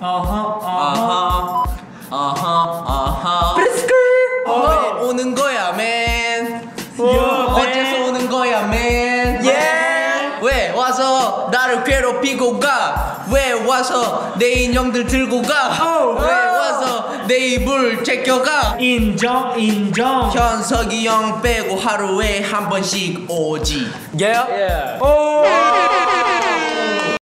어허 아하. 아하 아하 프레스크 어. 오는 거야 맨? 어. 예. 어째서 오는 거야 맨? 예. 왜? 와서 나를 괴롭히고 가왜 와서 내 인형들 들고 가왜 어. 와서 내 이불 제껴가? 인정 인정. 현석이 형 빼고 하루에 한 번씩 오지. 예. 오. 예.